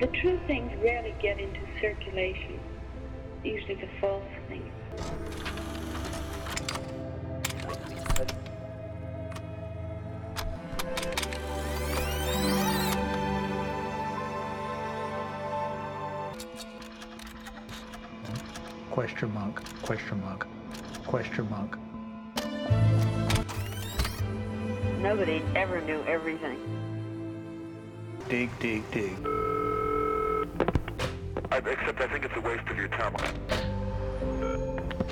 The true things rarely get into circulation. Usually the false things. Question mark, question mark, question mark. Nobody ever knew everything. Dig, dig, dig. I, except I think it's a waste of your time.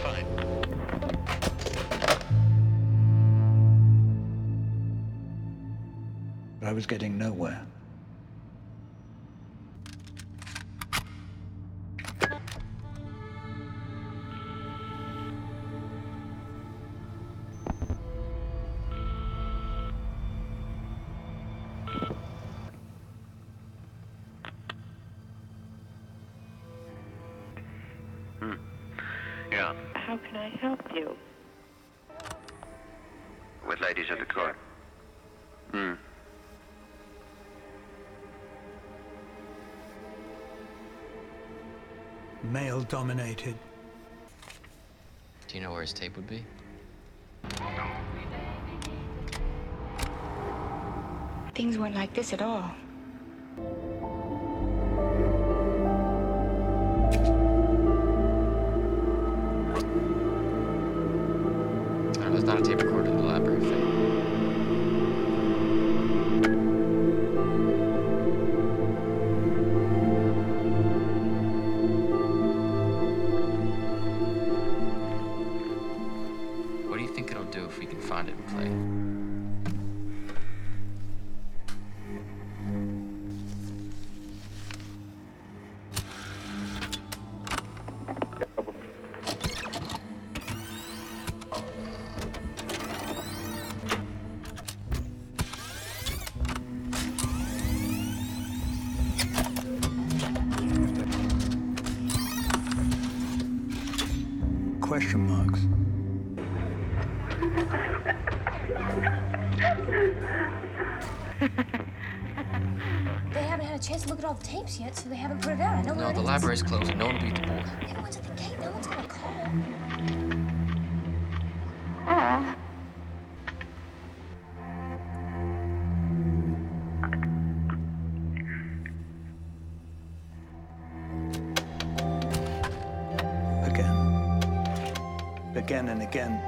Fine. But I was getting nowhere. Dominated. Do you know where his tape would be? Things weren't like this at all. Tapes yet, so they haven't put it out. I know No, the it is. library's closed. No one beat the board. Everyone's at the gate. No one's gonna call. Again. Again and again.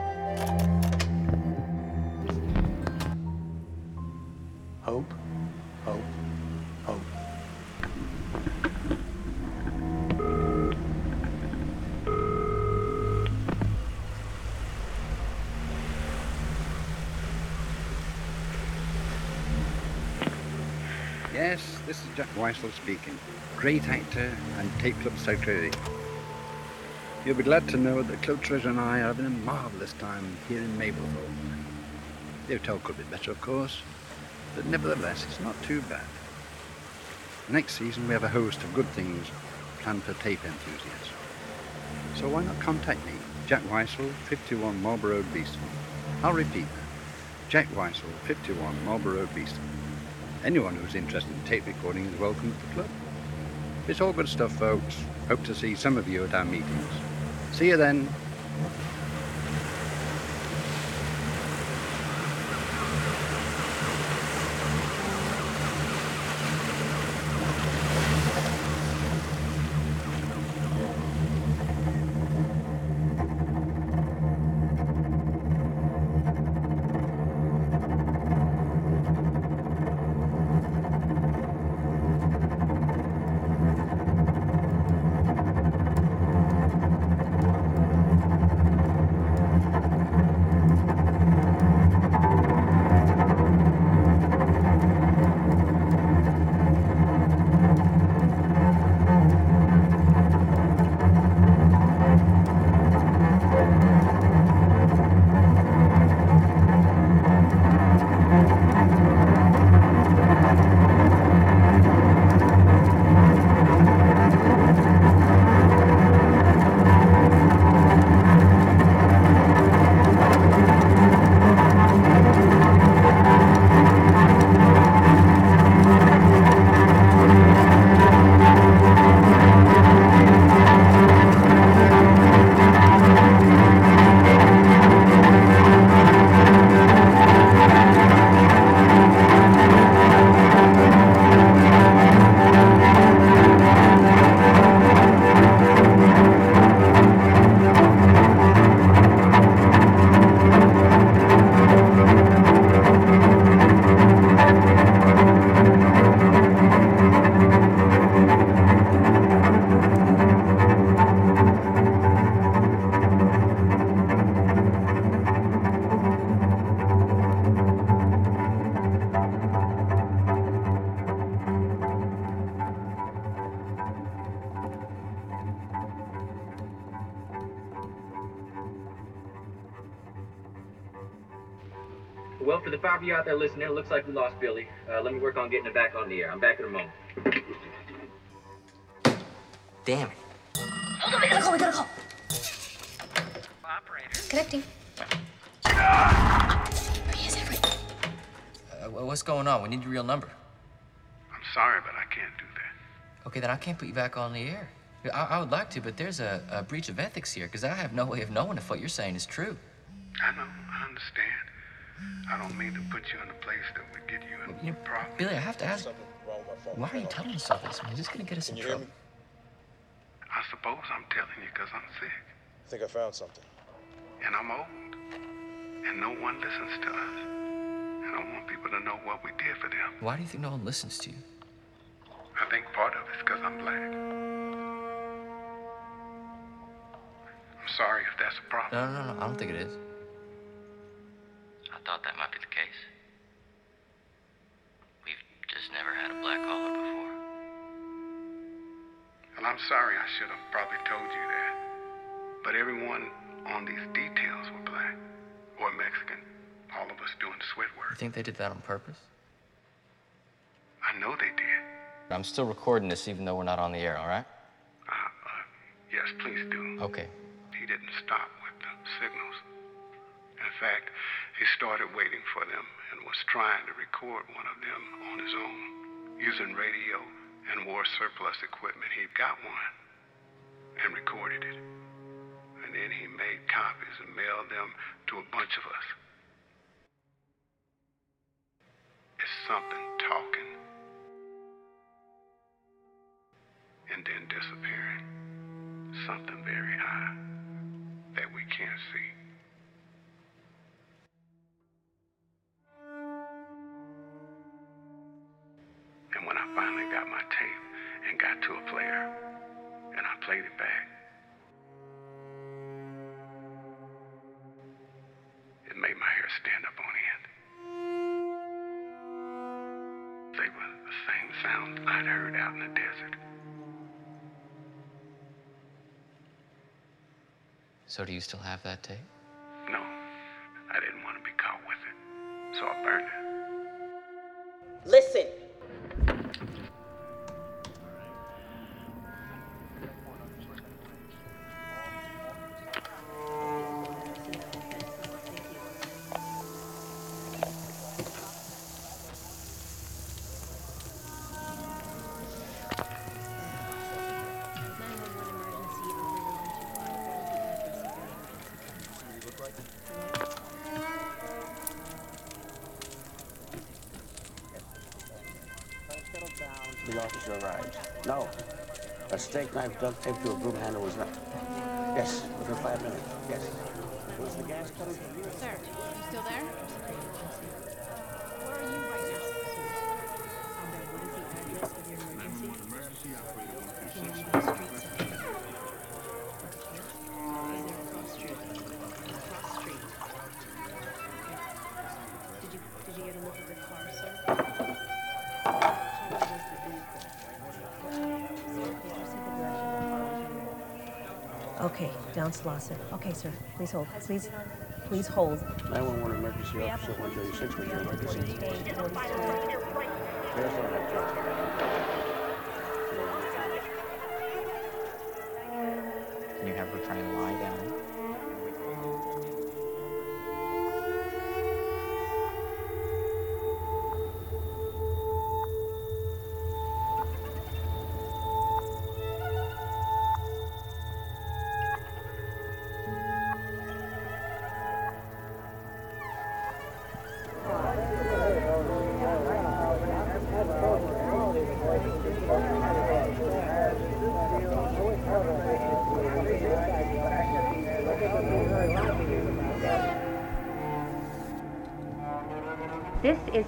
Is Weissel speaking. Great actor and tape club secretary. You'll be glad to know that Club Treasure and I are having a marvellous time here in Mablethorpe. The hotel could be better, of course, but nevertheless, it's not too bad. Next season, we have a host of good things planned for tape enthusiasts. So why not contact me, Jack Weissel, 51 Marlborough Road, Beeston. I'll repeat that. Jack Weissel, 51 Marlborough Road, Beeston. Anyone who's interested in tape recording is welcome to the club. It's all good stuff, folks. Hope to see some of you at our meetings. See you then. Looks like we lost Billy. Uh, let me work on getting it back on the air. I'm back in a moment. Damn it. Hold on, we gotta call, we gotta call. Connecting. There he is, Everett. Uh, what's going on? We need your real number. I'm sorry, but I can't do that. Okay, then I can't put you back on the air. I, I would like to, but there's a, a breach of ethics here because I have no way of knowing if what you're saying is true. I know, I understand. I don't mean to put you in a place that would get you in You problem. Billy, I have to ask. Why are you telling us all this, man? Is this gonna get us in trouble? I suppose I'm telling you because I'm sick. I think I found something. And I'm old. And no one listens to us. And I want people to know what we did for them. Why do you think no one listens to you? I think part of it's because I'm black. I'm sorry if that's a problem. No, no, no, I don't think it is. I thought that might be the case. We've just never had a black caller before. Well, I'm sorry I should have probably told you that. But everyone on these details were black or Mexican. All of us doing sweat You think they did that on purpose? I know they did. I'm still recording this even though we're not on the air, all right? Uh, uh, yes, please do. Okay. He didn't stop with the signals. In fact, he started waiting for them and was trying to record one of them on his own, using radio and war surplus equipment. He got one and recorded it. And then he made copies and mailed them to a bunch of us. It's something talking and then disappearing. Something very high that we can't see. Finally got my tape and got to a player, and I played it back, it made my hair stand up on end. They were the same sounds I'd heard out in the desert. So do you still have that tape? No, I didn't want to be caught with it, so I burned it. Listen. The officer arrived. No. A steak knife duct taped to a broom handle was not. Yes, within five minutes. Yes. Was the gas cutter? Sir, you still there? Where are you right now? Did down Slauson. Okay, sir. Please hold. Please, please hold. 911 emergency officer 136 was your emergency. There's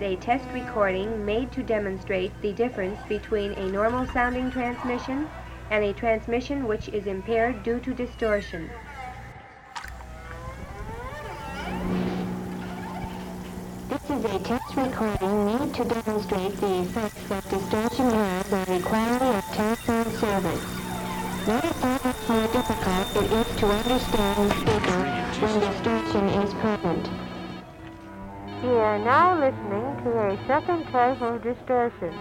a test recording made to demonstrate the difference between a normal sounding transmission and a transmission which is impaired due to distortion. This is a test recording made to demonstrate the effects that distortion has on the quality of telephone service. Notice how much more difficult it is to understand the speaker when distortion is present. You are now listening to a second type of distortion.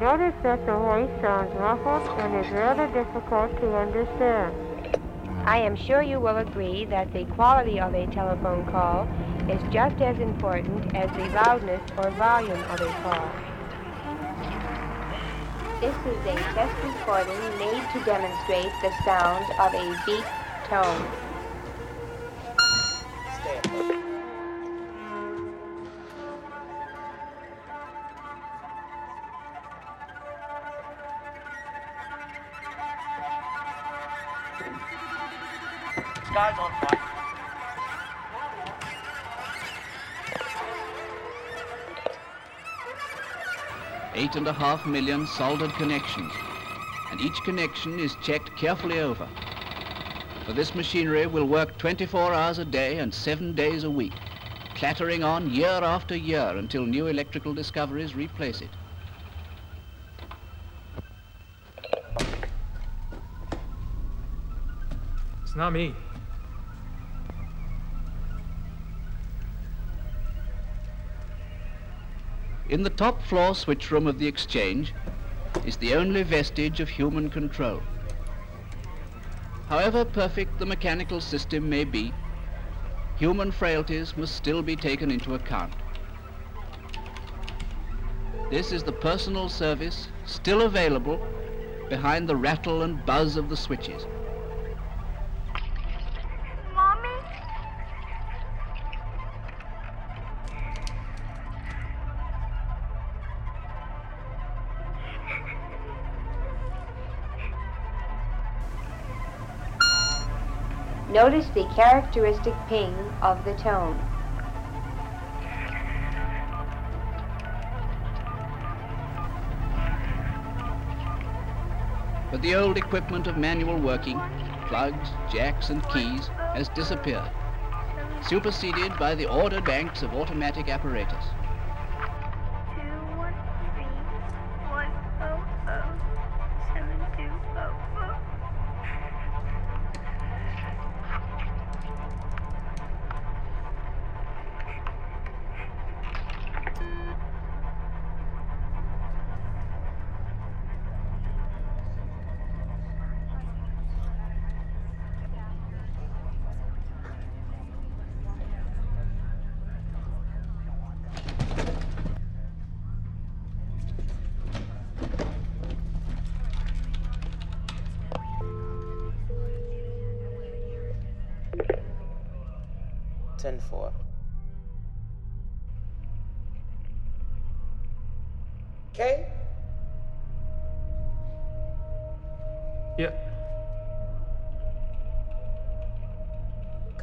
Notice that the voice sounds muffled is rather difficult to understand. I am sure you will agree that the quality of a telephone call is just as important as the loudness or volume of a call. This is a test recording made to demonstrate the sound of a beep tone. Eight and a half million soldered connections, and each connection is checked carefully over. For this machinery will work 24 hours a day and seven days a week, clattering on year after year until new electrical discoveries replace it. It's not me. In the top floor switch room of the exchange is the only vestige of human control. However perfect the mechanical system may be, human frailties must still be taken into account. This is the personal service still available behind the rattle and buzz of the switches. Notice the characteristic ping of the tone. But the old equipment of manual working, plugs, jacks and keys, has disappeared, superseded by the ordered banks of automatic apparatus.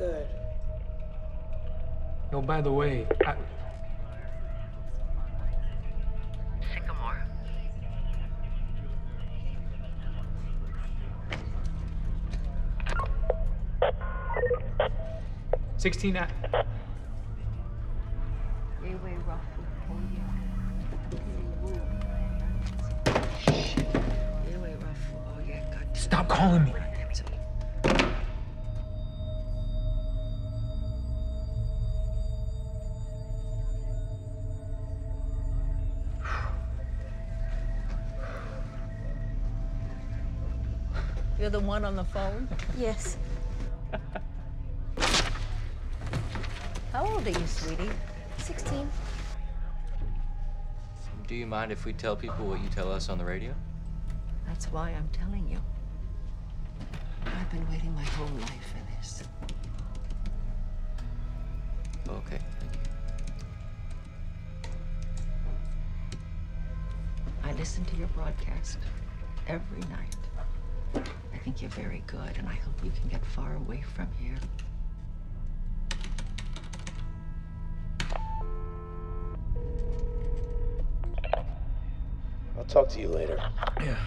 Good. No, by the way, I, Sycamore. sixteen. a- You're one on the phone? Yes. How old are you, sweetie? 16. Do you mind if we tell people what you tell us on the radio? That's why I'm telling you. I've been waiting my whole life for this. Okay. Thank you. I listen to your broadcast every night. I think you're very good, and I hope you can get far away from here. I'll talk to you later. Yeah.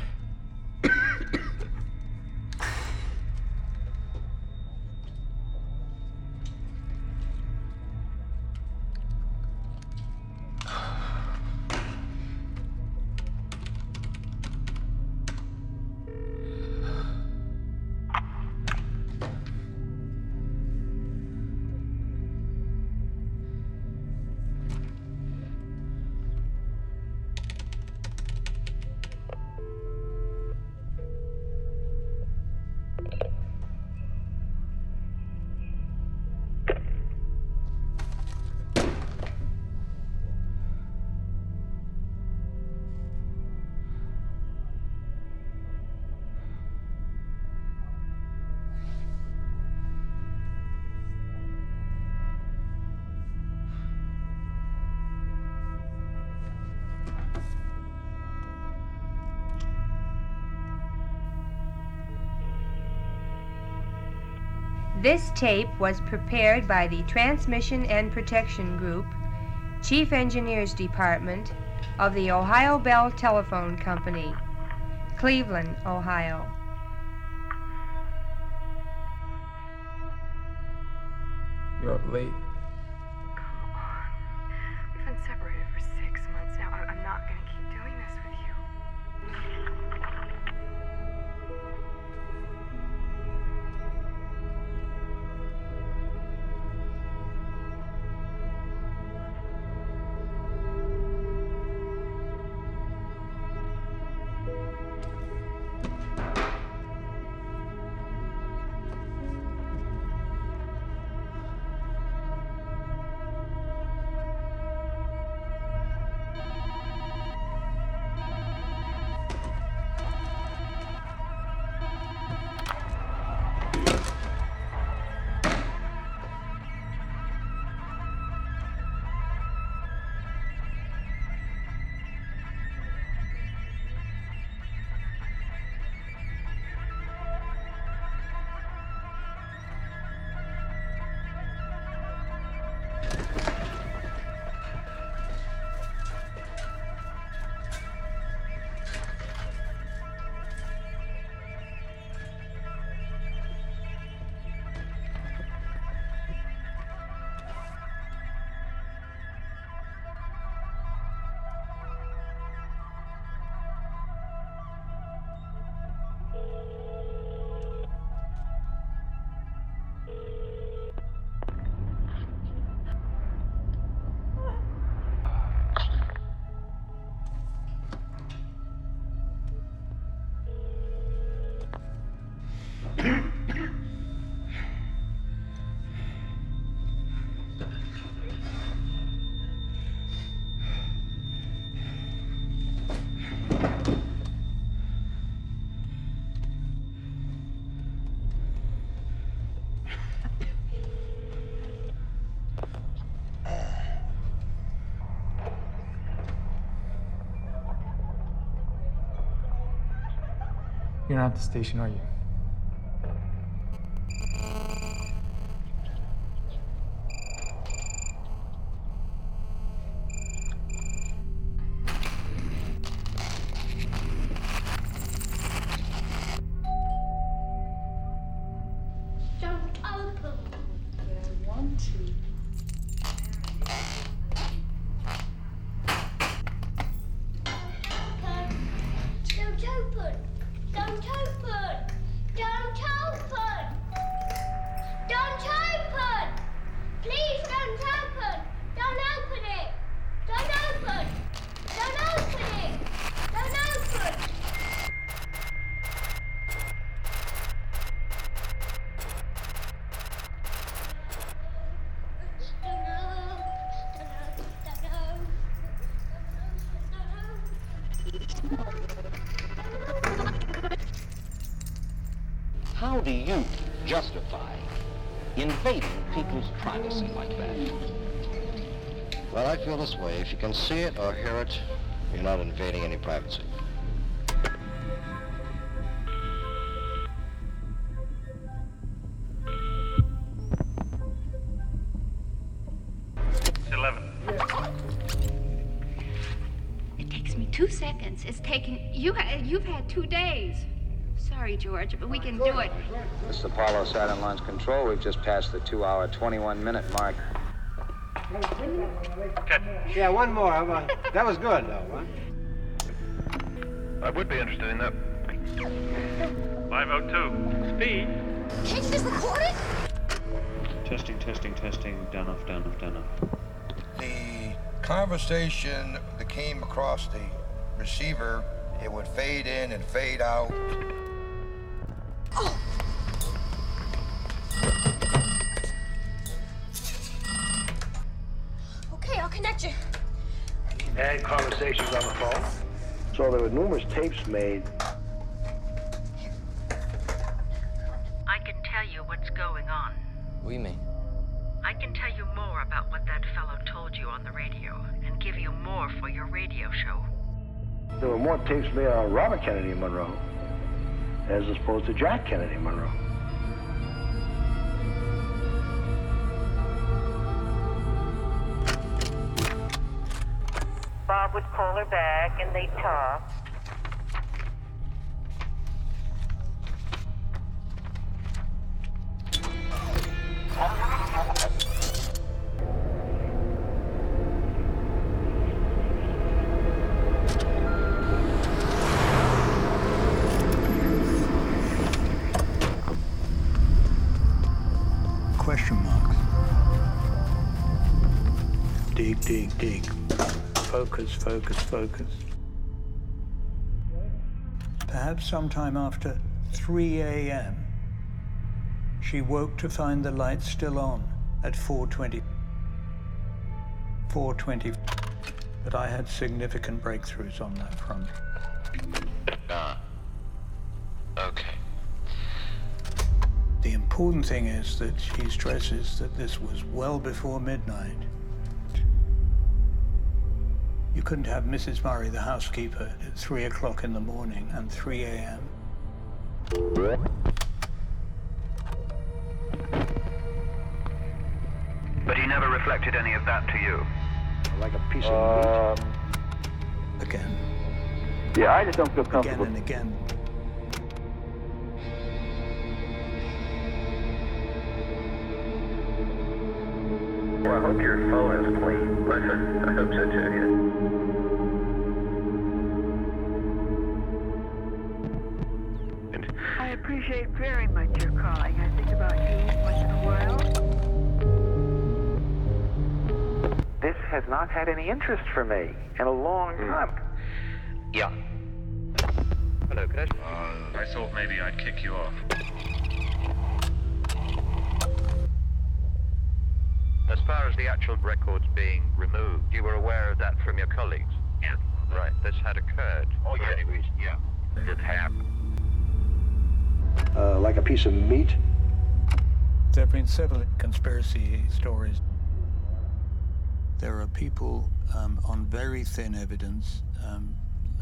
This tape was prepared by the Transmission and Protection Group, Chief Engineers Department of the Ohio Bell Telephone Company, Cleveland, Ohio. You're up late. You're not at the station, are you? Can see it or hear it, you're not invading any privacy. It takes me two seconds. It's taken you. You've had two days. Sorry, George, but we can do it. This is Apollo Saturn Launch Control. We've just passed the two-hour, 21-minute mark. Yeah, one more. How about- That was good, though, huh? I would be interested in that. 502. Speed. Can't you just record it? Testing, testing, testing. Done off, done off, done off. The conversation that came across the receiver, it would fade in and fade out. Okay, And conversations on the phone. So there were numerous tapes made. I can tell you what's going on. We mean. I can tell you more about what that fellow told you on the radio and give you more for your radio show. There were more tapes made on Robert Kennedy Monroe as opposed to Jack Kennedy Monroe. Call her back and they'd talk. Focus, focus, focus. Perhaps sometime after 3 a.m., she woke to find the lights still on at 4.20. 4.20. But I had significant breakthroughs on that front. Ah. Okay. The important thing is that she stresses that this was well before midnight. You couldn't have Mrs. Murray, the housekeeper, at 3 o'clock in the morning and 3 a.m. But he never reflected any of that to you. Like a piece of um, meat. Again. Yeah, I just don't feel comfortable. Again and again. Well, I hope your phone is clean. Listen, I hope so too. Yeah. I appreciate very much your calling. I think about you once in a while. This has not had any interest for me in a long time. Yeah. Hello, could I... Uh, I thought maybe I'd kick you off. As far as the actual records being removed, you were aware of that from your colleagues? Yeah. Right, this had occurred. Oh, yeah. Anyways, yeah. It happened. Uh, like a piece of meat. There have been several conspiracy stories. There are people um, on very thin evidence, um,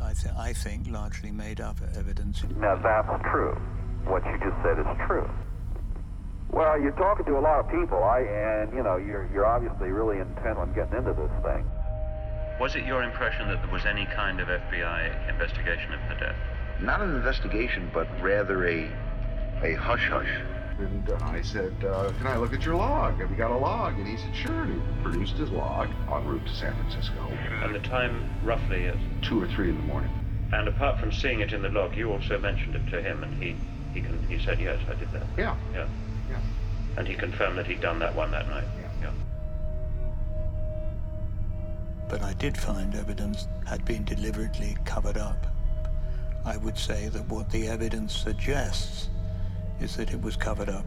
I, th- I think largely made up evidence. Now, that's true. What you just said is true. Well, you're talking to a lot of people, I and you know you're you're obviously really intent on getting into this thing. Was it your impression that there was any kind of FBI investigation of her death? Not an investigation, but rather a a hush hush. And uh, I said, uh, Can I look at your log? Have you got a log? And he said, Sure. And he produced his log en route to San Francisco. And the time roughly at Two or three in the morning. And apart from seeing it in the log, you also mentioned it to him, and he he can he said yes, I did that. Yeah. Yeah. Yeah. And he confirmed that he'd done that one that night. Yeah. But I did find evidence had been deliberately covered up. I would say that what the evidence suggests is that it was covered up.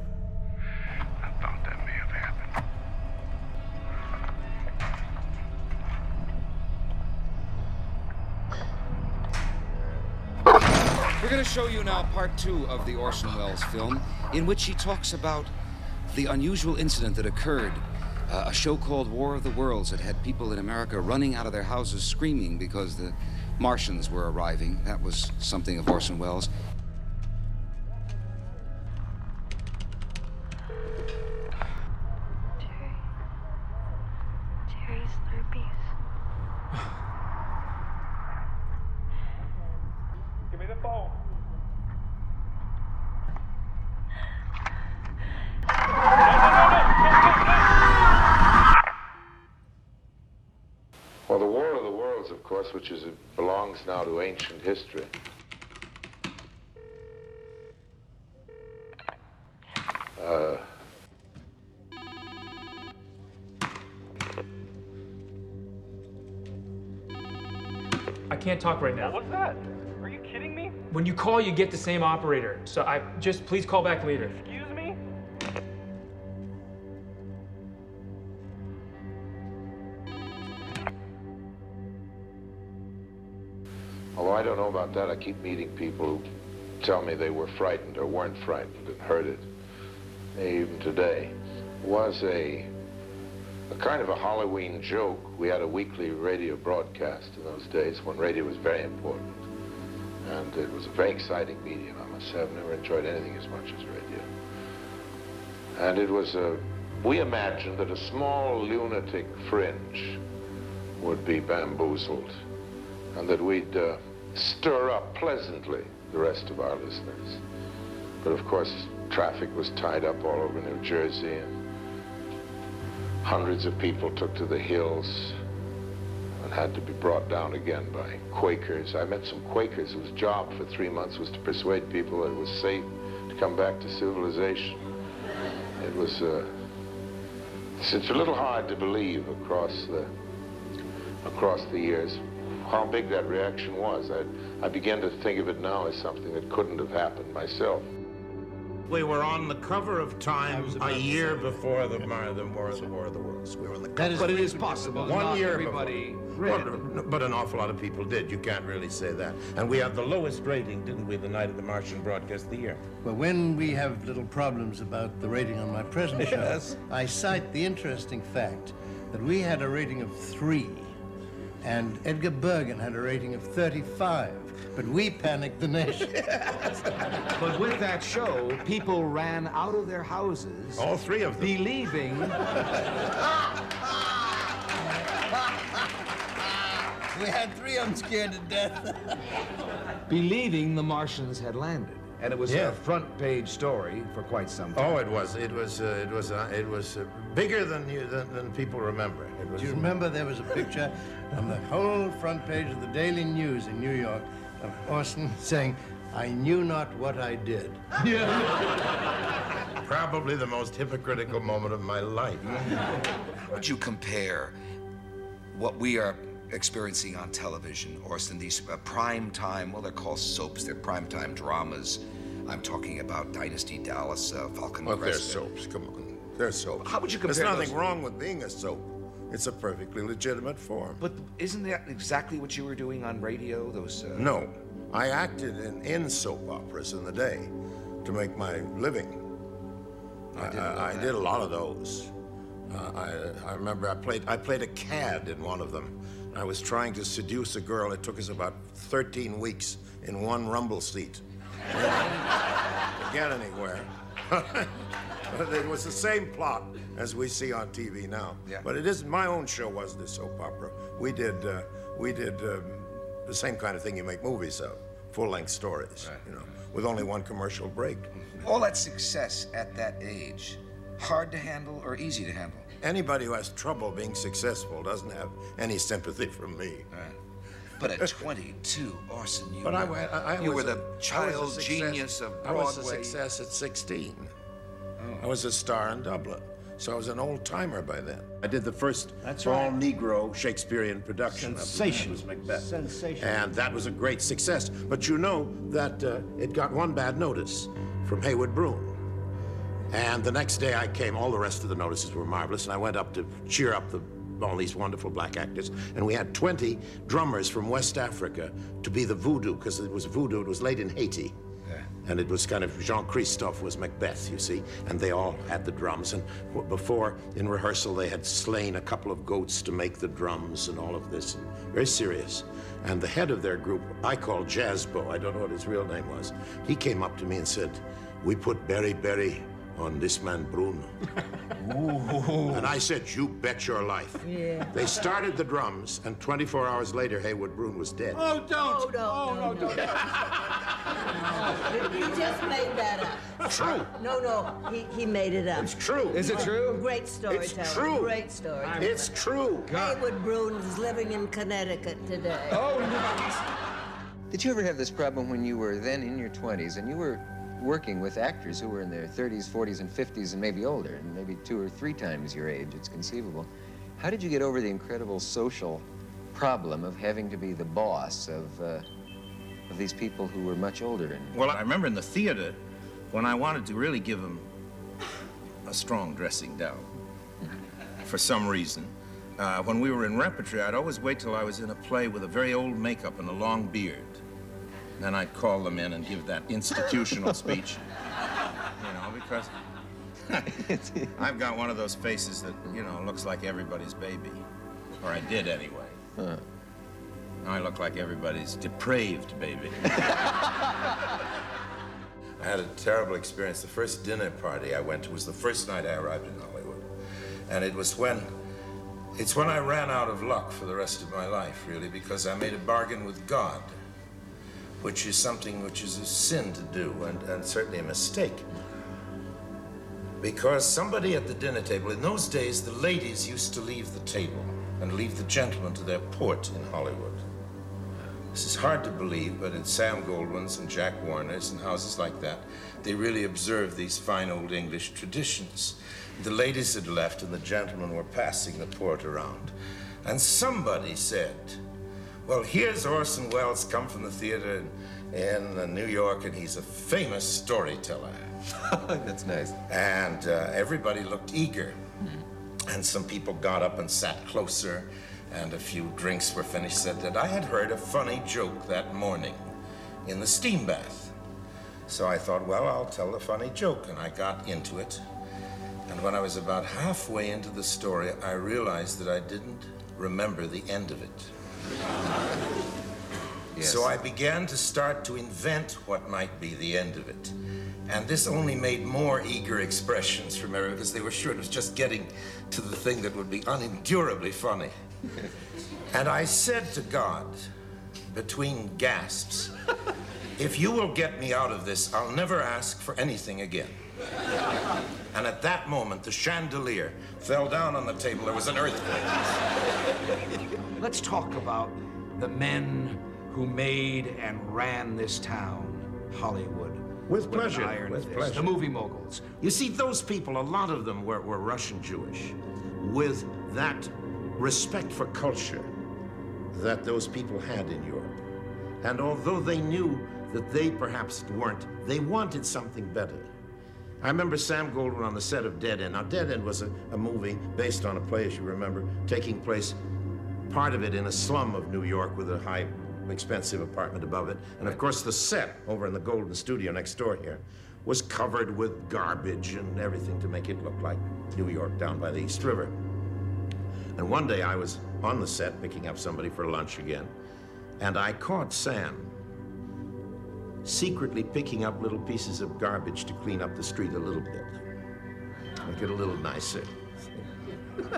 I thought that may have happened. We're going to show you now part two of the Orson Welles film, in which he talks about the unusual incident that occurred. Uh, a show called War of the Worlds that had people in America running out of their houses screaming because the Martians were arriving. That was something of Orson Welles. Same operator. So I just please call back later. Excuse me? although I don't know about that, I keep meeting people who tell me they were frightened or weren't frightened and heard it. Even today was a a kind of a Halloween joke. We had a weekly radio broadcast in those days when radio was very important. And it was a very exciting medium, I must say. I've never enjoyed anything as much as radio. And it was a, we imagined that a small lunatic fringe would be bamboozled and that we'd uh, stir up pleasantly the rest of our listeners. But of course, traffic was tied up all over New Jersey and hundreds of people took to the hills and had to be brought down again by Quakers. I met some Quakers whose job for three months was to persuade people that it was safe to come back to civilization. It was, uh, it's, it's a little hard to believe across the, across the years how big that reaction was. I, I began to think of it now as something that couldn't have happened myself. We were on the cover of Time a year before the, Mar- the War, the War of the Worlds. We were on the cover. But it is possible. One Not year everybody before. Read Well, but an awful lot of people did. You can't really say that. And we had the lowest rating, didn't we, the night of the Martian broadcast of the year? Well, when we have little problems about the rating on my present show, Yes. I cite the interesting fact that we had a rating of three, and Edgar Bergen had a rating of 35, but we panicked the nation. But with that show, people ran out of their houses. All three of them. Believing. we had three of them scared to death. believing the Martians had landed. And it was Yeah. a front page story for quite some time. Oh, it was. It was. Uh, it was. Uh, it was uh, bigger than you than, than people remember. It was. Do you remember there was a picture on the whole front page of the Daily News in New York of Orson saying, I knew not what I did. Yeah. Probably the most hypocritical moment of my life. Would you compare what we are experiencing on television, Orson, these uh, prime time, well, they're called soaps, they're prime time dramas. I'm talking about Dynasty Dallas, uh, Falcon Well, they're soaps. Come on, they're soaps. How would you compare There's nothing those? wrong with being a soap. It's a perfectly legitimate form. But isn't that exactly what you were doing on radio? Those. Uh, No, I acted in, in soap operas in the day to make my living. I, I, I did a lot of those. Uh, I, I remember I played I played a cad in one of them. I was trying to seduce a girl. It took us about 13 weeks in one rumble seat to get anywhere. But it was the same plot as we see on TV now. Yeah. But it isn't my own show. Wasn't a soap opera? We did uh, we did um, the same kind of thing you make movies of, full-length stories. You know, with only one commercial break. All that success at that age, hard to handle or easy to handle? Anybody who has trouble being successful doesn't have any sympathy from me. But at 22, Orson, you But were, I, I, I you was were a- the a child success- genius of I was a success at 16. I was a star in Dublin. So I was an old timer by then. I did the first That's all right. Negro Shakespearean production of was Macbeth. Sensation. And that was a great success. But you know that uh, it got one bad notice from Heywood Broun. And the next day I came, all the rest of the notices were marvelous, and I went up to cheer up the, all these wonderful black actors. And we had 20 drummers from West Africa to be the voodoo, because it was voodoo, it was laid in Haiti. And it was kind of Jean Christophe was Macbeth, you see, and they all had the drums. And before, in rehearsal, they had slain a couple of goats to make the drums and all of this. Very serious. And the head of their group, I call Jazzbo, I don't know what his real name was, he came up to me and said, We put beriberi on this man Broun. And I said, You bet your life. Yeah. They started the drums, and 24 hours later, Heywood Broun was dead. Oh, don't. Oh, no, oh, no, don't. You just made that up. True. No, no, he, he made it up. It's true. Is it true? Great storyteller. It's true. Great storyteller. It's true. Heywood Broun is living in Connecticut today. Oh, no. Did you ever have this problem when you were then in your 20s and you were working with actors who were in their 30s, 40s, and 50s and maybe older, and maybe two or three times your age, it's conceivable. How did you get over the incredible social problem of having to be the boss of, uh, of these people who were much older? And Well, I remember in the theater when I wanted to really give them a strong dressing down for some reason. Uh, when we were in repertory, I'd always wait till I was in a play with a very old makeup and a long beard. Then I'd call them in and give that institutional speech. You know, because I've got one of those faces that, you know, looks like everybody's baby. Or I did anyway. Now I look like everybody's depraved baby. I had a terrible experience. The first dinner party I went to was the first night I arrived in Hollywood. And it was when It's when I ran out of luck for the rest of my life, really, because I made a bargain with God, which is something which is a sin to do and, and certainly a mistake. Because somebody at the dinner table, in those days, the ladies used to leave the table and leave the gentlemen to their port in Hollywood. This is hard to believe, but in Sam Goldwyn's and Jack Warner's and houses like that, they really observe these fine old English traditions. The ladies had left and the gentlemen were passing the port around. And somebody said, well, here's Orson Welles come from the theater in, in uh, New York, and he's a famous storyteller. That's nice. And uh, everybody looked eager. And some people got up and sat closer, and a few drinks were finished. Said that I had heard a funny joke that morning in the steam bath. So I thought, well, I'll tell a funny joke, and I got into it. And when I was about halfway into the story, I realized that I didn't remember the end of it. Yes. So I began to start to invent what might be the end of it. And this only made more eager expressions from everyone because they were sure it was just getting to the thing that would be unendurably funny. and I said to God, between gasps, if you will get me out of this, I'll never ask for anything again. And at that moment, the chandelier fell down on the table. There was an earthquake. Let's talk about the men who made and ran this town, Hollywood. With pleasure, iron with fist. pleasure. The movie moguls. You see, those people, a lot of them were, were Russian Jewish, with that respect for culture that those people had in Europe. And although they knew that they perhaps weren't, they wanted something better. I remember Sam Goldwyn on the set of Dead End. Now, Dead End was a, a movie based on a play, as you remember, taking place, part of it in a slum of New York with a high, expensive apartment above it. And of course, the set over in the Goldwyn Studio next door here was covered with garbage and everything to make it look like New York down by the East River. And one day I was on the set picking up somebody for lunch again, and I caught Sam secretly picking up little pieces of garbage to clean up the street a little bit, make it a little nicer.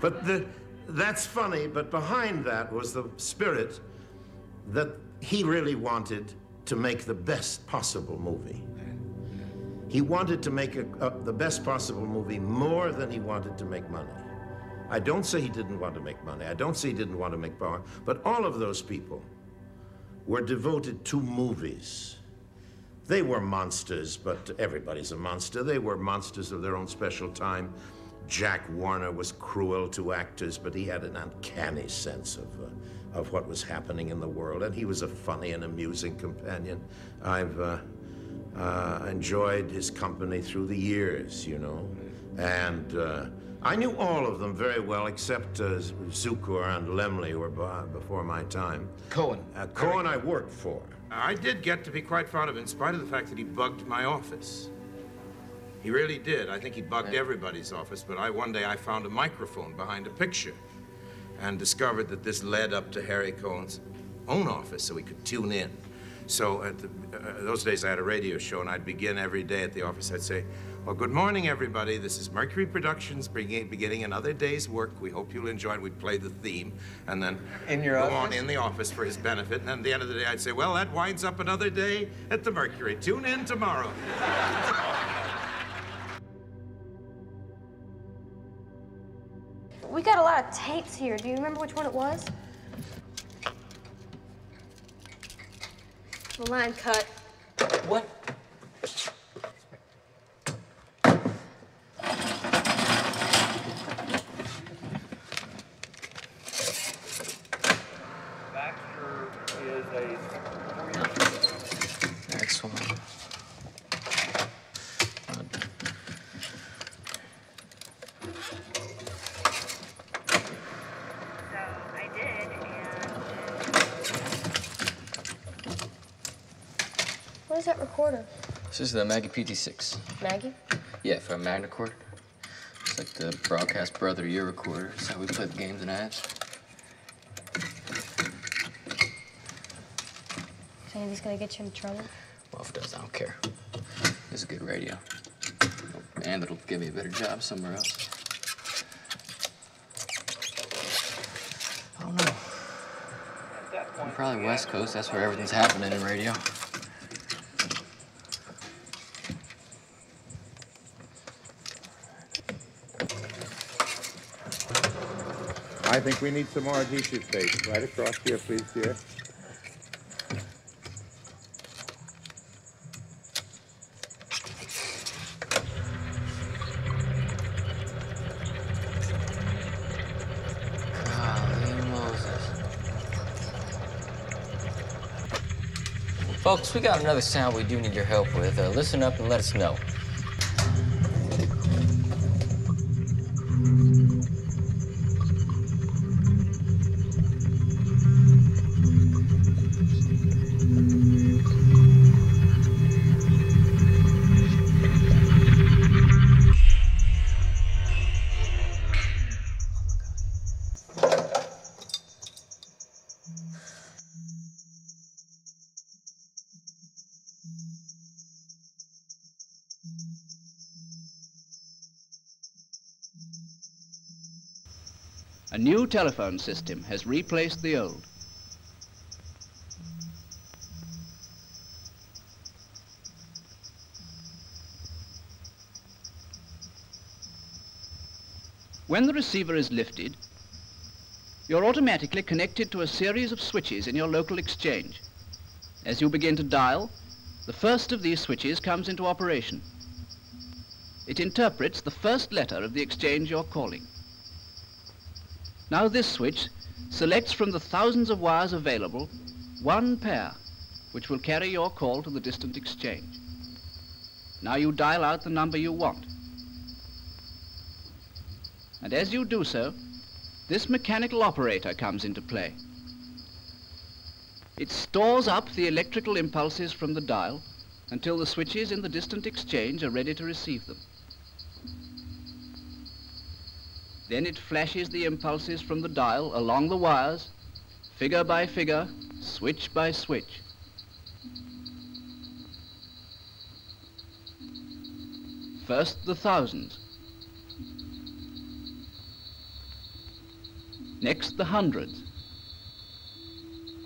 but the, that's funny, but behind that was the spirit that he really wanted to make the best possible movie. He wanted to make a, a, the best possible movie more than he wanted to make money. I don't say he didn't want to make money. I don't say he didn't want to make power. But all of those people were devoted to movies. They were monsters, but everybody's a monster. They were monsters of their own special time. Jack Warner was cruel to actors, but he had an uncanny sense of, uh, of what was happening in the world, and he was a funny and amusing companion. I've uh, uh, enjoyed his company through the years, you know, and uh, I knew all of them very well, except uh, Zukor and Laemmle, were b- before my time. Cohn. Uh, Cohn, I worked for. I did get to be quite fond of him, in spite of the fact that he bugged my office. He really did. I think he bugged everybody's office, but I one day I found a microphone behind a picture and discovered that this led up to Harry Cohn's own office so he could tune in. So at the, uh, those days I had a radio show and I'd begin every day at the office. I'd say, well, good morning, everybody. This is Mercury Productions beginning, beginning another day's work. We hope you'll enjoy it. We'd play the theme and then In your go office? on in the office for his benefit. And then at the end of the day, I'd say, well, that winds up another day at the Mercury. Tune in tomorrow. We got a lot of tapes here. Do you remember which one it was? The line cut. What? is that recorder? This is the Maggie PT6. Maggie? Yeah, for a Magnecord. It's like the broadcast brother of your recorder. It's how we play the games and apps. Is anything's gonna get you in trouble? Well, if it does, I don't care. This is good radio. And it'll give me a better job somewhere else. I don't know. I'm probably West Coast. That's where everything's happening in radio. I think we need some more adhesive paste. Right across here, please, dear. Folks, we got another sound we do need your help with. Uh, listen up and let us know. A new telephone system has replaced the old. When the receiver is lifted, you're automatically connected to a series of switches in your local exchange. As you begin to dial, the first of these switches comes into operation. It interprets the first letter of the exchange you're calling. Now this switch selects from the thousands of wires available one pair which will carry your call to the distant exchange. Now you dial out the number you want. And as you do so, this mechanical operator comes into play. It stores up the electrical impulses from the dial until the switches in the distant exchange are ready to receive them. Then it flashes the impulses from the dial along the wires, figure by figure, switch by switch. First the thousands. Next the hundreds.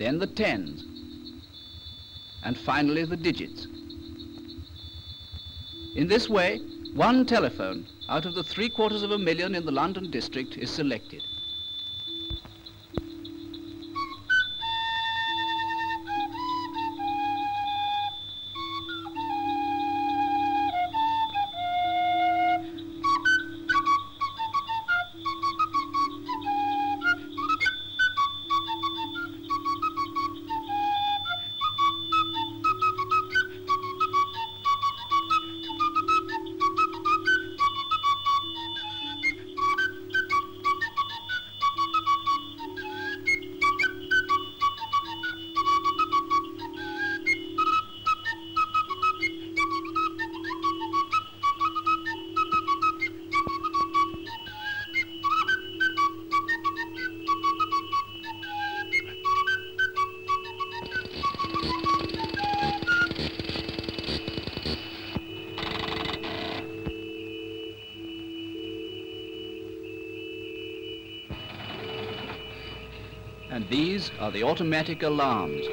Then the tens. And finally the digits. In this way, one telephone out of the three quarters of a million in the London district is selected. These are the automatic alarms.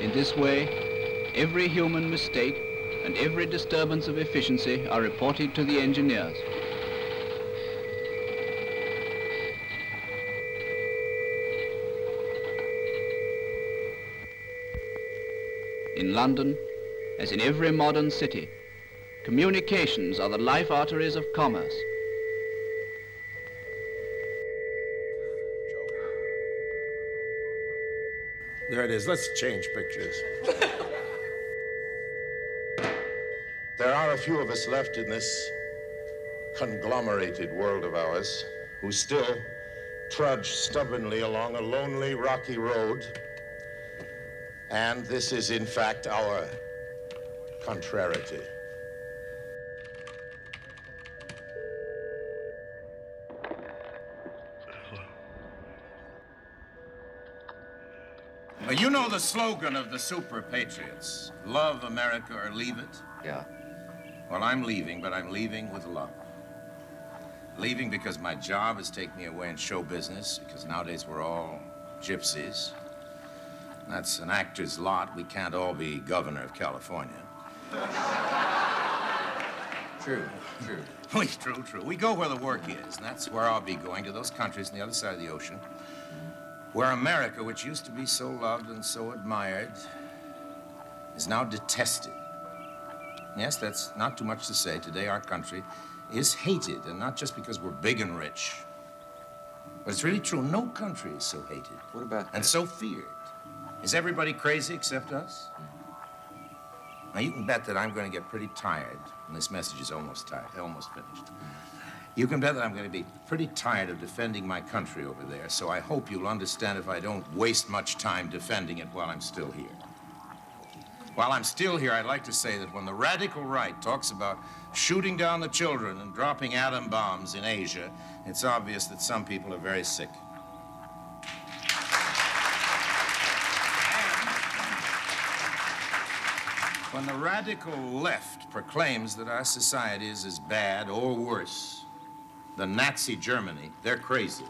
In this way, every human mistake every disturbance of efficiency are reported to the engineers. In London, as in every modern city, communications are the life arteries of commerce. There it is. Let's change pictures. There are a few of us left in this conglomerated world of ours who still trudge stubbornly along a lonely, rocky road. And this is, in fact, our contrariety. You know the slogan of the Super Patriots love America or leave it? Yeah. Well, I'm leaving, but I'm leaving with love. Leaving because my job has taken me away in show business, because nowadays we're all gypsies. That's an actor's lot. We can't all be governor of California. True, true. We, true, true. We go where the work is, and that's where I'll be going, to those countries on the other side of the ocean, where America, which used to be so loved and so admired, is now detested. Yes, that's not too much to say. Today, our country is hated, and not just because we're big and rich. But it's really true. No country is so hated. What about And so feared. Is everybody crazy except us? Now, you can bet that I'm going to get pretty tired, and this message is almost tired, almost finished. You can bet that I'm going to be pretty tired of defending my country over there, so I hope you'll understand if I don't waste much time defending it while I'm still here. While I'm still here, I'd like to say that when the radical right talks about shooting down the children and dropping atom bombs in Asia, it's obvious that some people are very sick. When the radical left proclaims that our society is as bad or worse than Nazi Germany, they're crazy.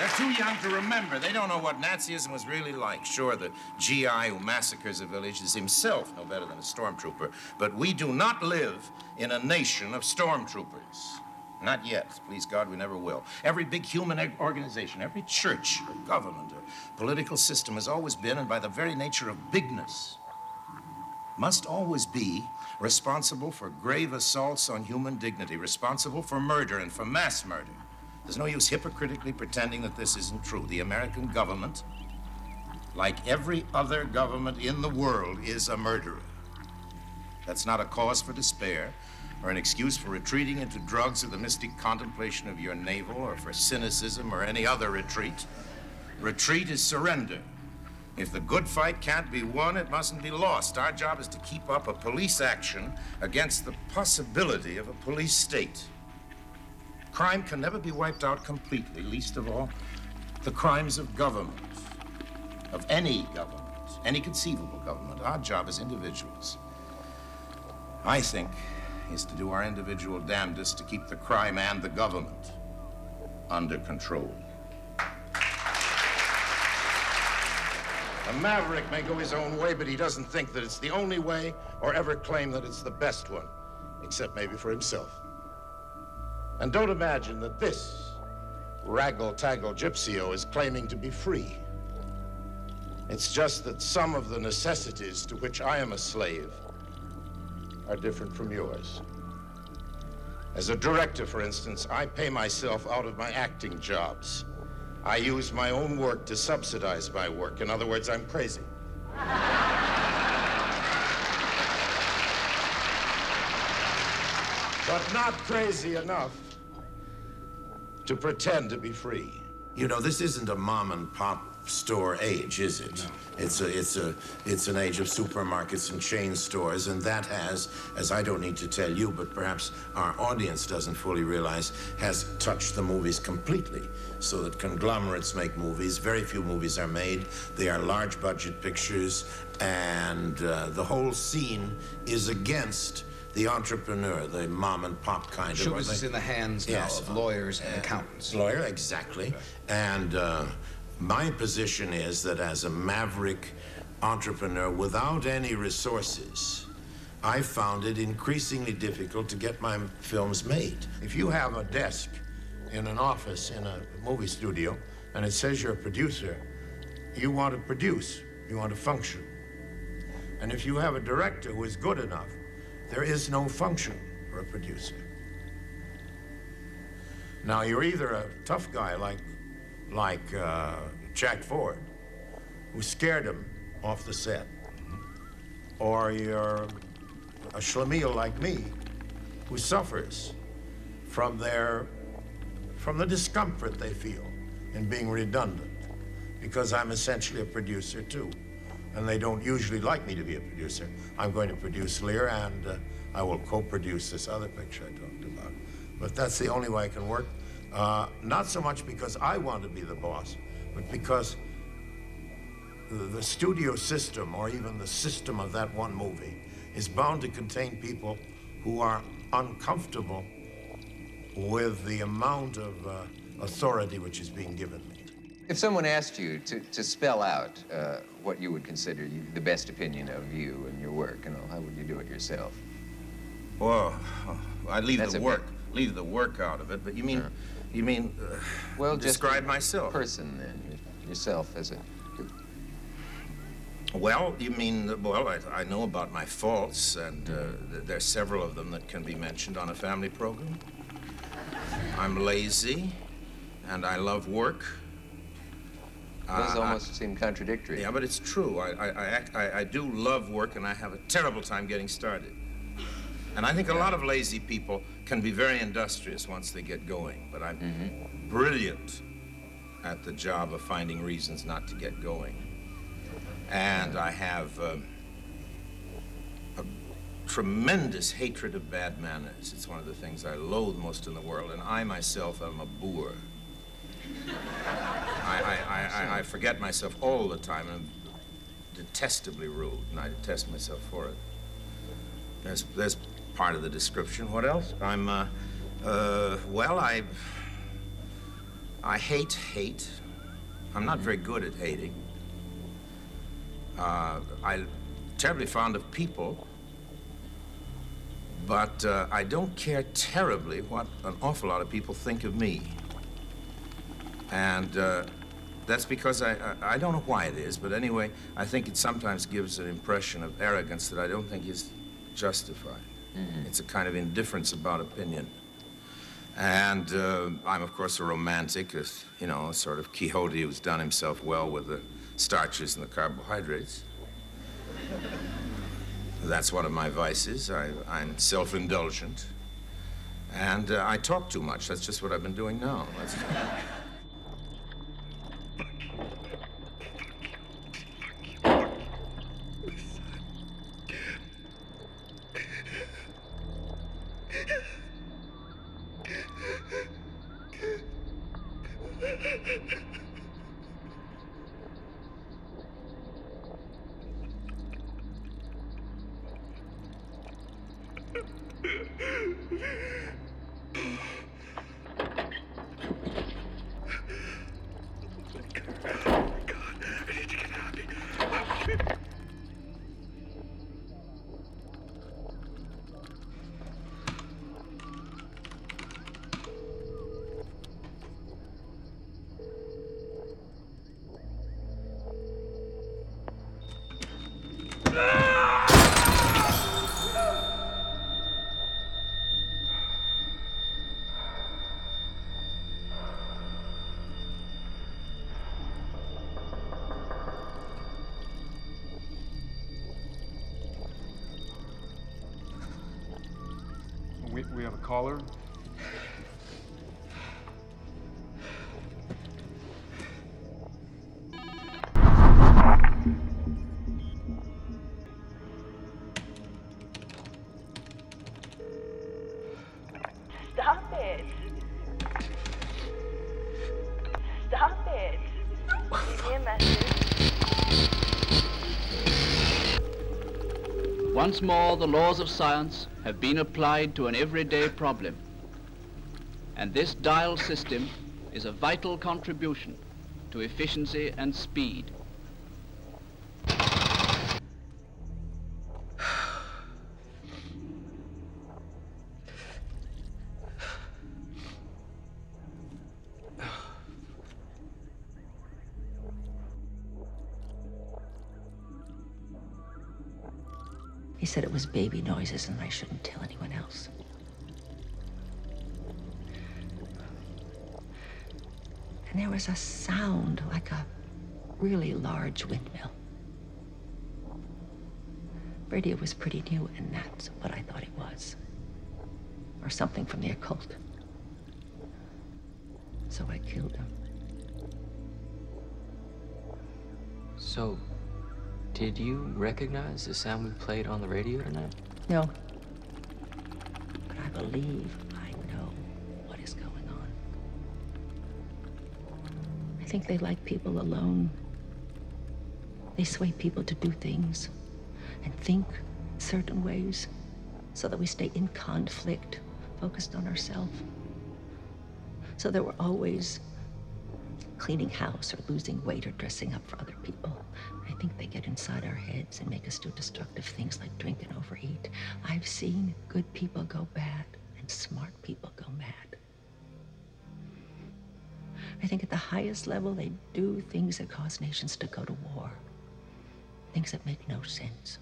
They're too young to remember. They don't know what Nazism was really like. Sure, the GI who massacres a village is himself no better than a stormtrooper, but we do not live in a nation of stormtroopers. Not yet. Please God, we never will. Every big human organization, every church or government or political system has always been, and by the very nature of bigness, must always be responsible for grave assaults on human dignity, responsible for murder and for mass murder. There's no use hypocritically pretending that this isn't true. The American government, like every other government in the world, is a murderer. That's not a cause for despair or an excuse for retreating into drugs or the mystic contemplation of your navel or for cynicism or any other retreat. Retreat is surrender. If the good fight can't be won, it mustn't be lost. Our job is to keep up a police action against the possibility of a police state. Crime can never be wiped out completely, least of all the crimes of government, of any government, any conceivable government. Our job as individuals, I think, is to do our individual damnedest to keep the crime and the government under control. A maverick may go his own way, but he doesn't think that it's the only way or ever claim that it's the best one, except maybe for himself. And don't imagine that this raggle-taggle gypsio is claiming to be free. It's just that some of the necessities to which I am a slave are different from yours. As a director, for instance, I pay myself out of my acting jobs. I use my own work to subsidize my work. In other words, I'm crazy. but not crazy enough to pretend to be free. You know, this isn't a mom and pop store age, is it? No. It's a, it's a, it's an age of supermarkets and chain stores, and that has, as I don't need to tell you, but perhaps our audience doesn't fully realize, has touched the movies completely. So that conglomerates make movies. Very few movies are made. They are large budget pictures, and uh, the whole scene is against the entrepreneur, the mom and pop kind Show of. business in the hands now Yes. of lawyers and accountants. Lawyer, exactly. And uh, my position is that as a maverick entrepreneur without any resources, I found it increasingly difficult to get my films made. If you have a desk in an office in a movie studio and it says you're a producer, you want to produce, you want to function. And if you have a director who is good enough, there is no function for a producer. Now, you're either a tough guy like, like uh, Jack Ford, who scared him off the set, or you're a schlemiel like me, who suffers from their, from the discomfort they feel in being redundant, because I'm essentially a producer too, and they don't usually like me to be a producer. I'm going to produce Lear, and uh, I will co-produce this other picture I talked about. But that's the only way I can work. Uh, not so much because I want to be the boss, but because the, the studio system, or even the system of that one movie, is bound to contain people who are uncomfortable with the amount of uh, authority which is being given. Me. If someone asked you to, to spell out uh, what you would consider you, the best opinion of you and your work, you know, how would you do it yourself? Well, I'd leave That's the work, leave the work out of it. But you mean, you mean, uh, Well, describe myself. Person, then, yourself as a. Well, you mean, well, I, I know about my faults, and uh, th- there's several of them that can be mentioned on a family program. I'm lazy, and I love work. Those Uh, almost seem contradictory. Yeah, but it's true. I, I, I, act, I, I do love work, and I have a terrible time getting started. And I think a lot of lazy people can be very industrious once they get going, but I'm brilliant at the job of finding reasons not to get going. And I have um, a tremendous hatred of bad manners. It's one of the things I loathe most in the world, and I myself am a boor. I, I, I, I, forget myself all the time, and I'm detestably rude, and I detest myself for it. That's, there's part of the description. What else? I'm, uh, uh, well, I, I hate hate. I'm not very good at hating. Uh, I'm terribly fond of people, but uh, I don't care terribly what an awful lot of people think of me. And uh, that's because I, I, I don't know why it is, but anyway, I think it sometimes gives an impression of arrogance that I don't think is justified. It's a kind of indifference about opinion. And uh, I'm, of course, a romantic, a, you know, a sort of Quixote who's done himself well with the starches and the carbohydrates. That's one of my vices. I, I'm self indulgent. And uh, I talk too much. That's just what I've been doing now. Once more, the laws of science have been applied to an everyday problem. And this dial system is a vital contribution to efficiency and speed. Said it was baby noises and I shouldn't tell anyone else. And there was a sound like a really large windmill. Radio was pretty new, and that's what I thought it was. Or something from the occult. So I killed him. So, did you recognize the sound we played on the radio tonight? No. But I believe I know what is going on. I think they like people alone. They sway people to do things and think certain ways so that we stay in conflict, focused on ourselves. So that we're always cleaning house or losing weight or dressing up for other people. Think they get inside our heads and make us do destructive things like drink and overeat. I've seen good people go bad and smart people go mad. I think at the highest level, they do things that cause nations to go to war, things that make no sense.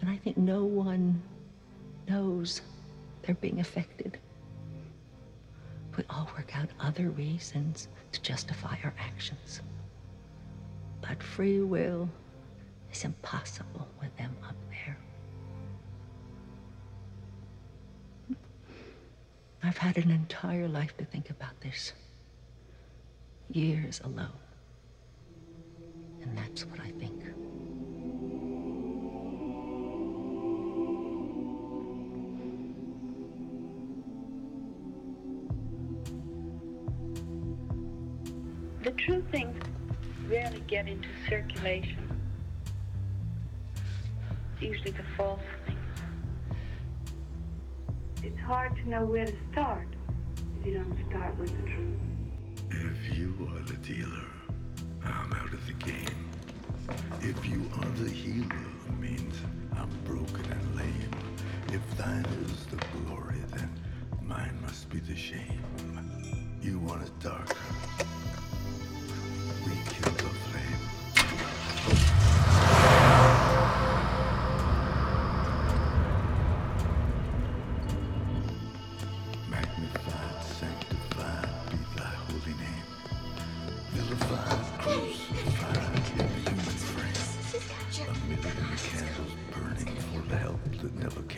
And I think no one knows they're being affected. We all work out other reasons to justify our actions. But free will is impossible with them up there. I've had an entire life to think about this. Years alone. And that's what I think. The true things rarely get into circulation. It's usually the false thing. It's hard to know where to start if you don't start with the truth. If you are the dealer, I'm out of the game. If you are the healer, means I'm broken and lame. If thine is the glory, then mine must be the shame. You want it darker.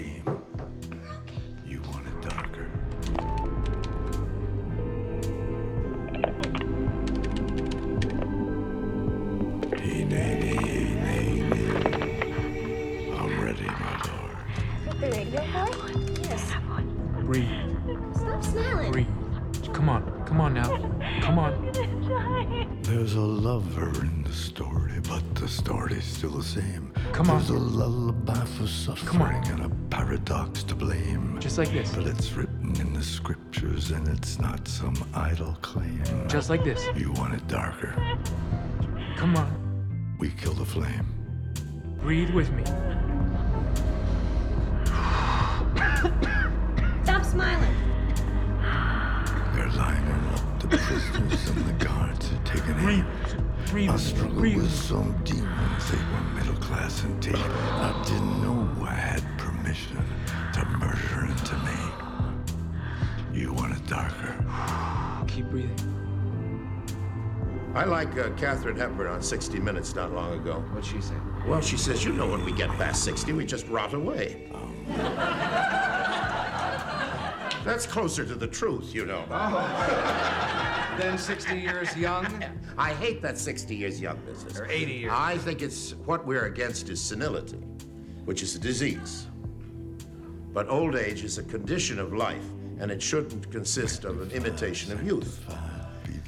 Came. You want it darker. Hey, nay, nay, hey, nay, nay. I'm ready, my lord. The radio boy? Yes. Breathe. Stop smiling. Breathe. Come on. Come on now. Come on. There's a lover in the story, but the story's still the same. Come on. There's a lullaby for suffering and a paradox to blame. Just like this. But it's written in the scriptures and it's not some idle claim. Just like this. You want it darker. Come on. We kill the flame. Breathe with me. Stop smiling. They're lining up the prisoners and the guards are taking aim. Breathe. I struggled Breathe. with some demons. They were middle class and deep. I didn't know I had permission to murder into me. You want it darker. Keep breathing. I like uh, Katharine Hepburn on 60 Minutes not long ago. What'd she say? Well, she says, you know, when we get past 60, we just rot away. That's closer to the truth, you know. Then 60 years young? I hate that 60 years young business. Or 80 years. I think it's what we're against is senility, which is a disease. But old age is a condition of life, and it shouldn't consist of an imitation of youth.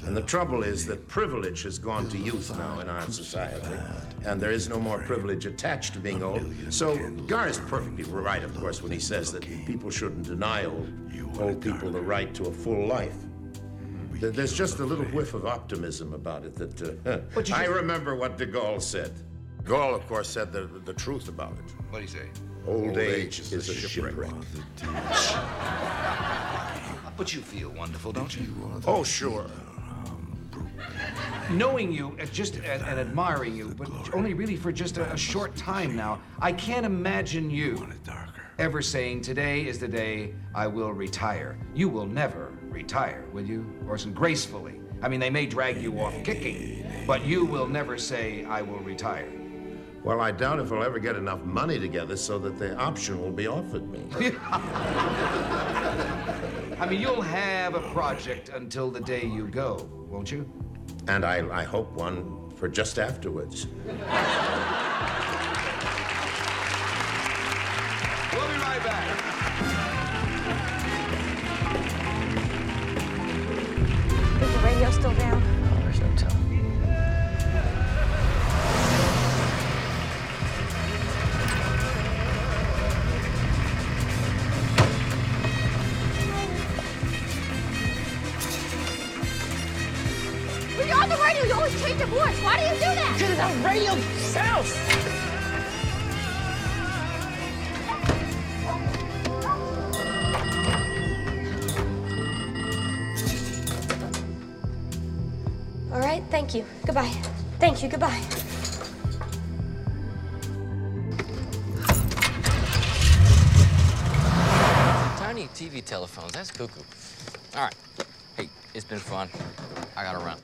And the trouble is that privilege has gone to youth now in our society, and there is no more privilege attached to being old. So Gar is perfectly right, of course, when he says that people shouldn't deny old, old people the right to a full life. There- There's just a little whiff of optimism about it that uh, you I remember what de Gaulle said. Gaulle, of course, said the, the truth about it. What do you say? Old, age, is, a shipwreck. But you feel wonderful, don't you? Oh, sure. Knowing you, uh, just and, and admiring you, but only really for just a, a short time now, I can't imagine you ever saying, Today is the day I will retire. You will never retire, will you? Orson, gracefully. I mean, they may drag you off kicking, but you will never say, I will retire. Well, I doubt if I'll ever get enough money together so that the option will be offered me. I mean, you'll have a project until the day you go, won't you? and I, I hope one for just afterwards. We'll be right back. still down. Oh, there's no telling. We you're the radio, you always change the voice. Why do you do that? Because the radio sound. Thank you. Goodbye. Tiny TV telephones, that's cuckoo. All right. Hey, it's been fun. I gotta run.